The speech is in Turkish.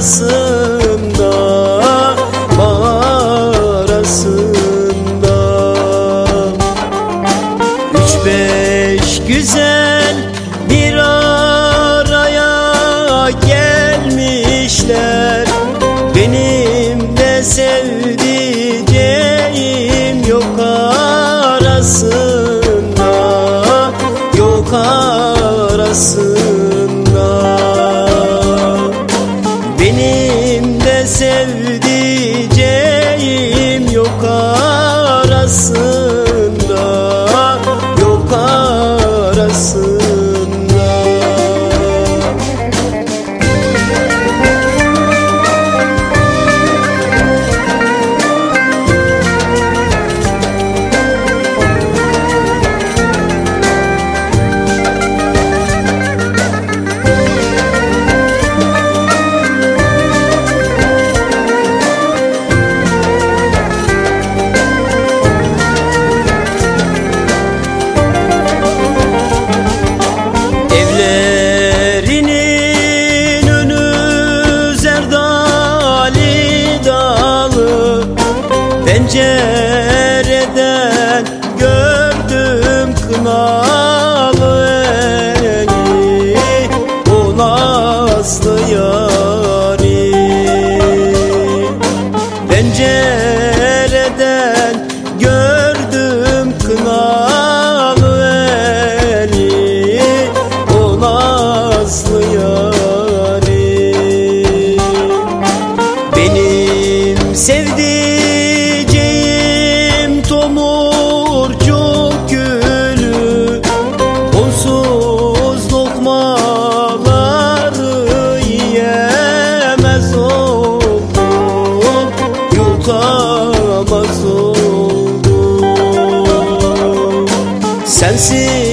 arasında Mağarasında Üç beş güzel benim de sevdiceğim yok arası. pencereden gördüm kınalı eli o nazlı yari pencereden 相信